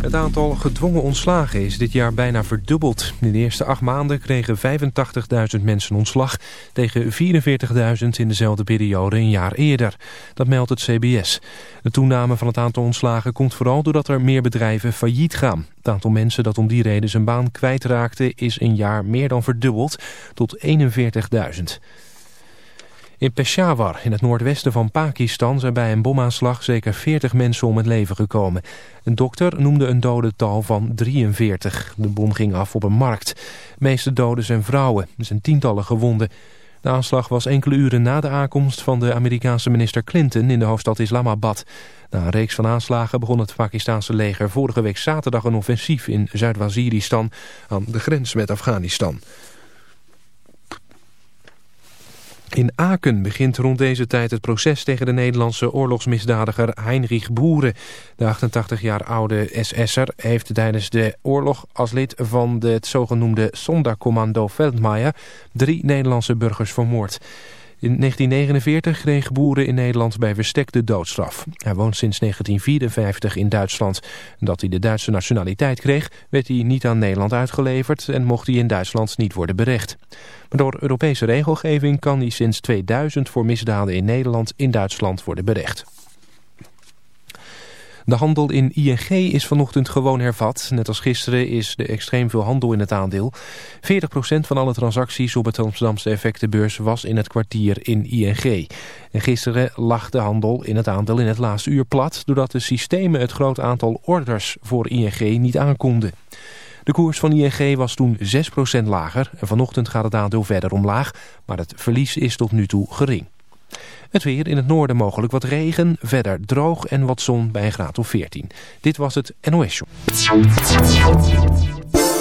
Het aantal gedwongen ontslagen is dit jaar bijna verdubbeld. In de eerste acht maanden kregen 85.000 mensen ontslag... tegen 44.000 in dezelfde periode een jaar eerder. Dat meldt het CBS. De toename van het aantal ontslagen komt vooral doordat er meer bedrijven failliet gaan. Het aantal mensen dat om die reden zijn baan kwijtraakte... is een jaar meer dan verdubbeld tot 41.000. In Peshawar, in het noordwesten van Pakistan, zijn bij een bomaanslag zeker 40 mensen om het leven gekomen. Een dokter noemde een dodental van 43. De bom ging af op een markt. De meeste doden zijn vrouwen. Er zijn tientallen gewonden. De aanslag was enkele uren na de aankomst van de Amerikaanse minister Clinton in de hoofdstad Islamabad. Na een reeks van aanslagen begon het Pakistanse leger vorige week zaterdag een offensief in Zuid-Waziristan aan de grens met Afghanistan. In Aken begint rond deze tijd het proces tegen de Nederlandse oorlogsmisdadiger Heinrich Boeren. De 88 jaar oude SS'er heeft tijdens de oorlog als lid van het zogenoemde Sonderkommando Veldmeier drie Nederlandse burgers vermoord. In 1949 kreeg Boeren in Nederland bij verstek de doodstraf. Hij woont sinds 1954 in Duitsland. Dat hij de Duitse nationaliteit kreeg, werd hij niet aan Nederland uitgeleverd... en mocht hij in Duitsland niet worden berecht. Maar door Europese regelgeving kan hij sinds 2000 voor misdaden in Nederland in Duitsland worden berecht. De handel in ING is vanochtend gewoon hervat. Net als gisteren is er extreem veel handel in het aandeel. 40% van alle transacties op het Amsterdamse effectenbeurs was in het kwartier in ING. En gisteren lag de handel in het aandeel in het laatste uur plat... doordat de systemen het groot aantal orders voor ING niet aankonden. De koers van ING was toen 6% lager en vanochtend gaat het aandeel verder omlaag, maar het verlies is tot nu toe gering. Het weer in het noorden mogelijk wat regen, verder droog en wat zon bij een graad of 14. Dit was het NOS Show.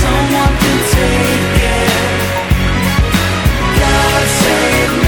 someone can take it. Save me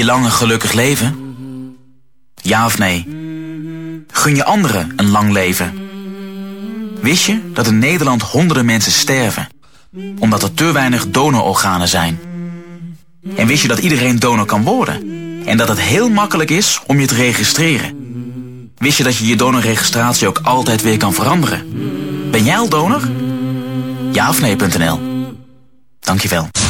je lang gelukkig leven? Ja of nee? Gun je anderen een lang leven? Wist je dat in Nederland honderden mensen sterven? Omdat er te weinig donororganen zijn. En wist je dat iedereen donor kan worden? En dat het heel makkelijk is om je te registreren? Wist je dat je je donorregistratie ook altijd weer kan veranderen? Ben jij al donor? Ja of nee.nl Dankjewel.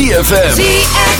ZFM. ZFM.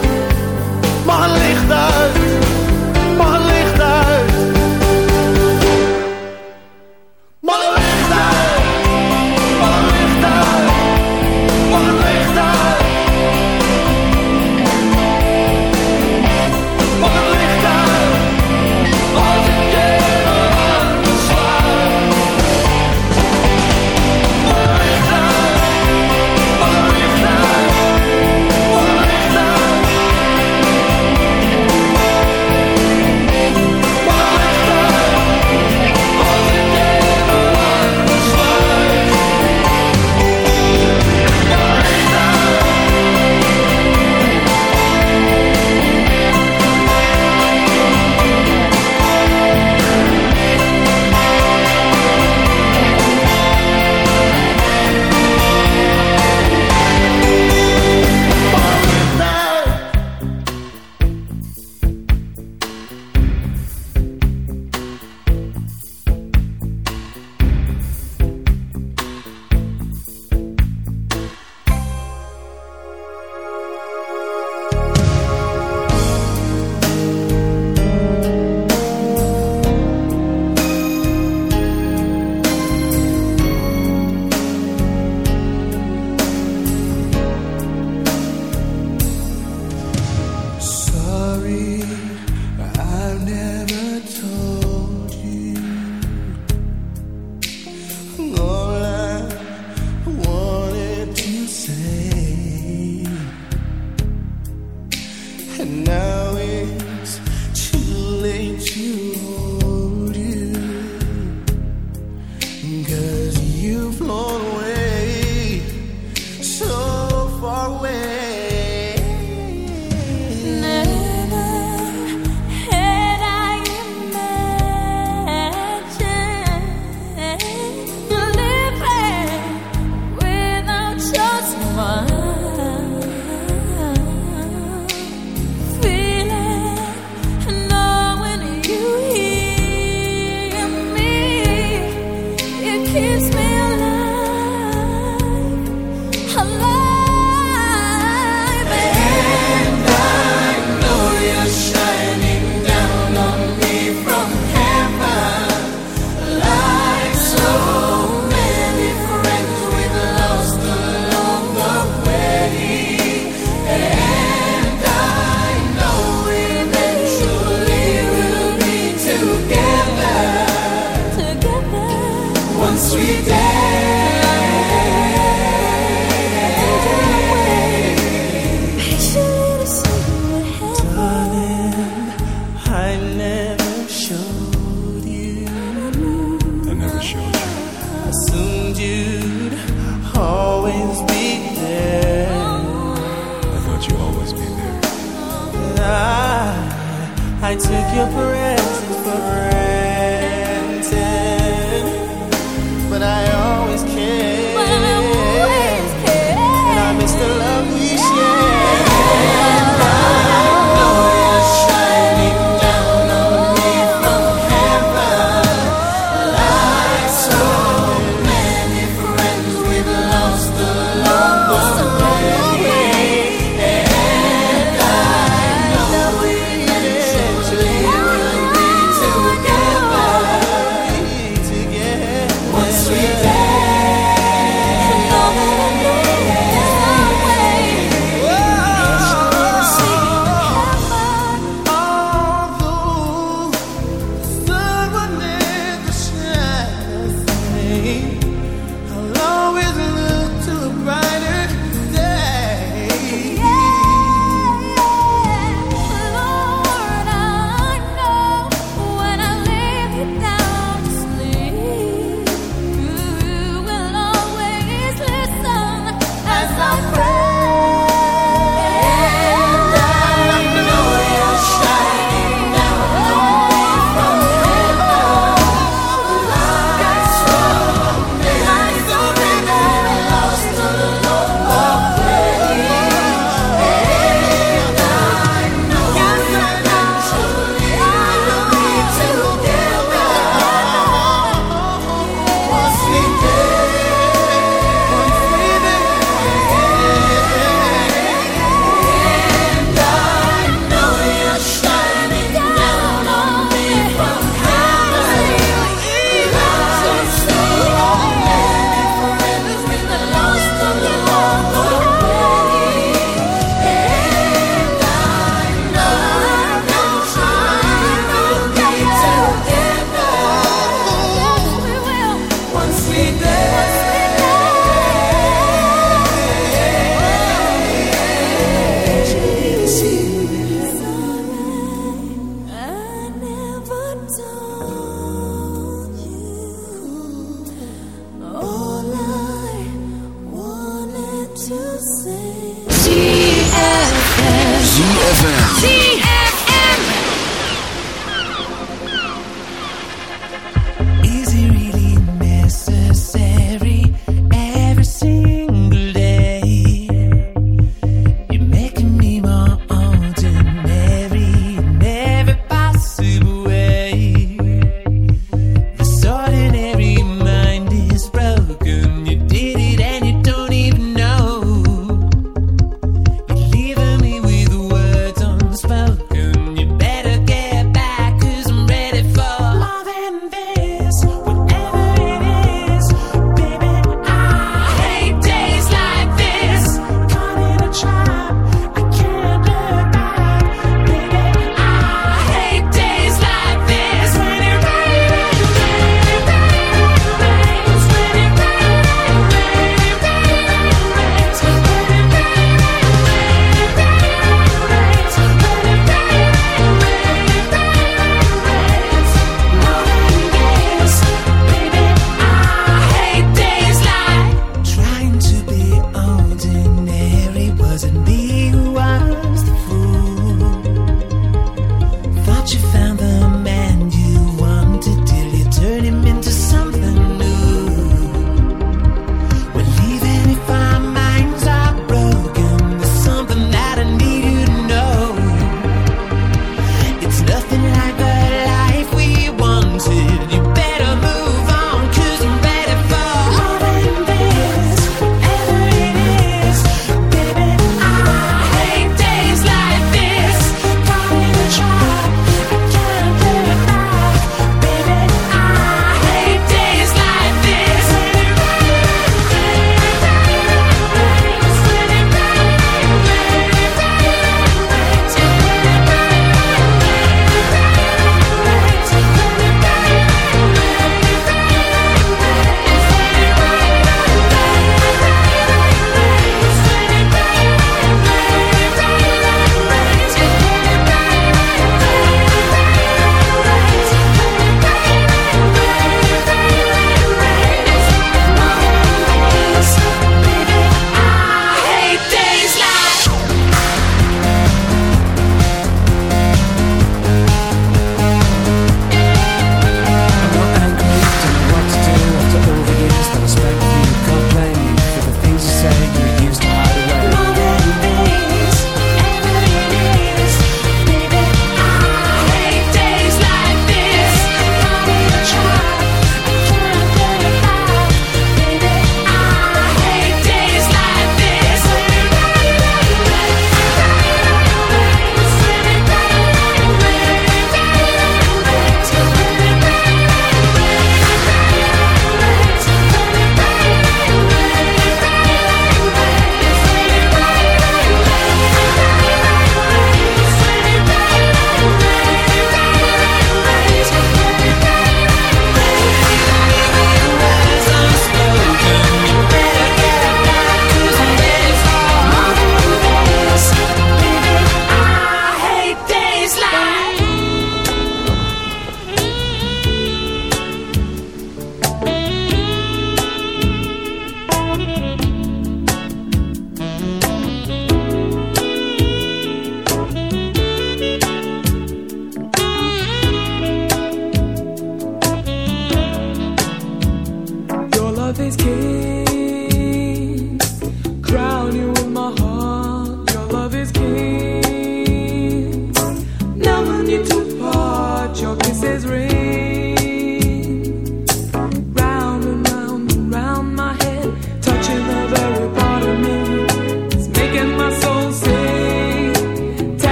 Mag licht uit, mag licht uit.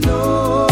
No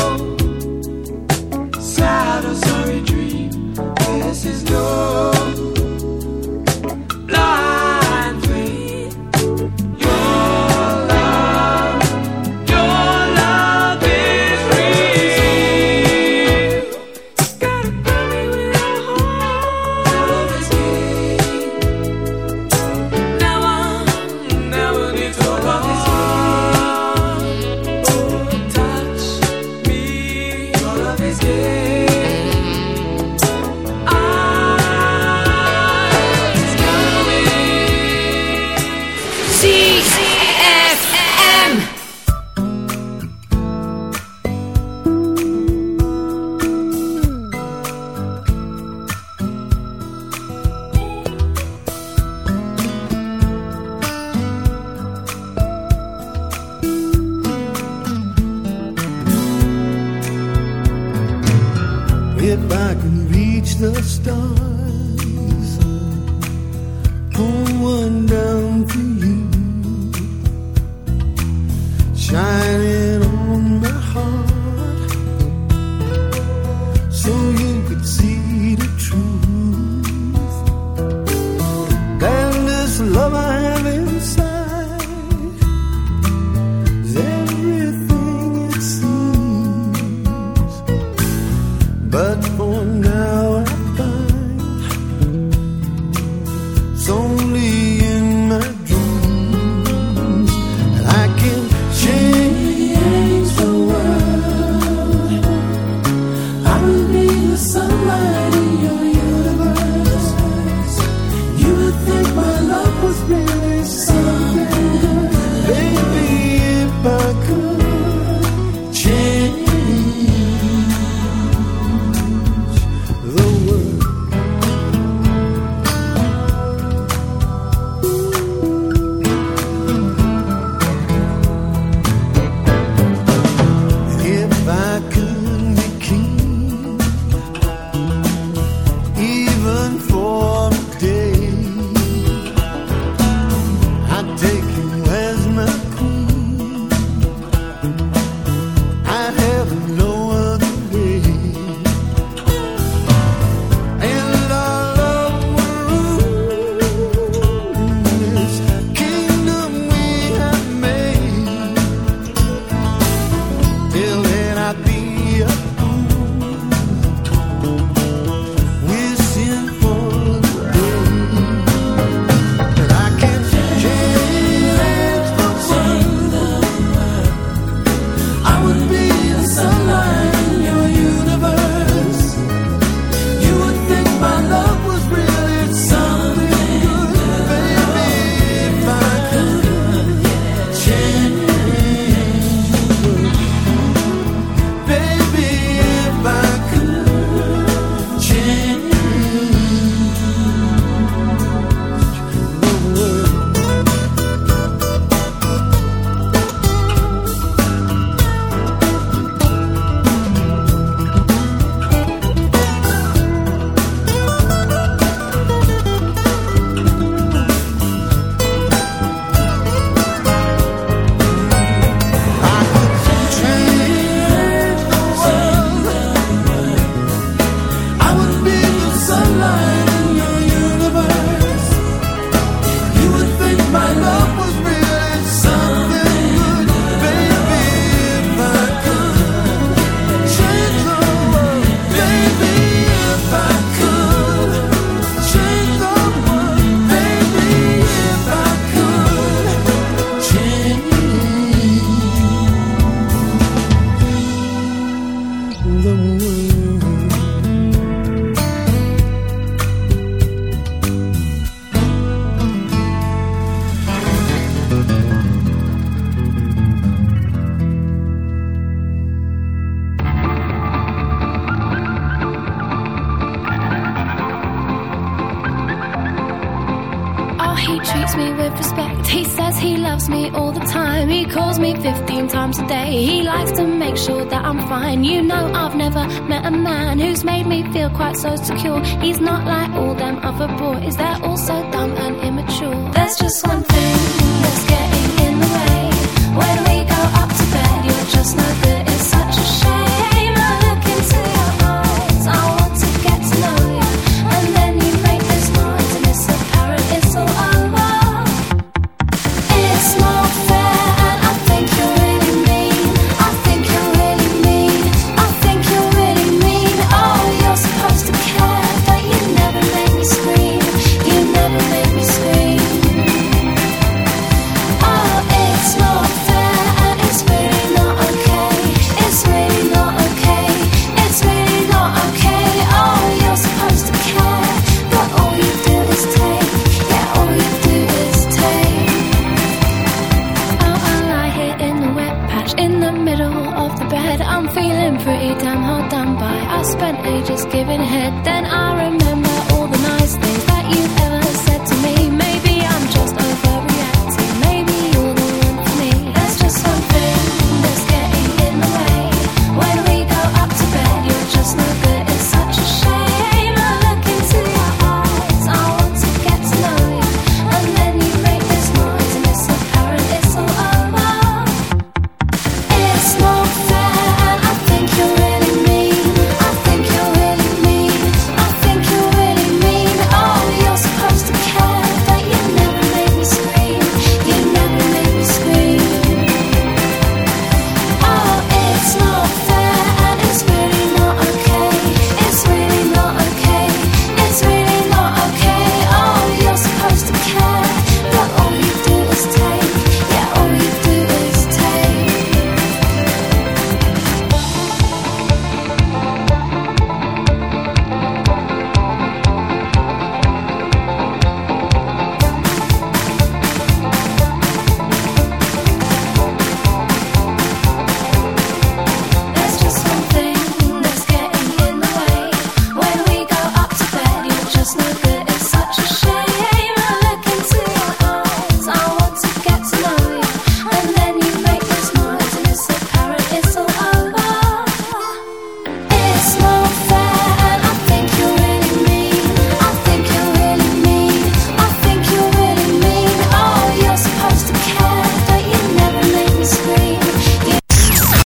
so secure. He's not like all them other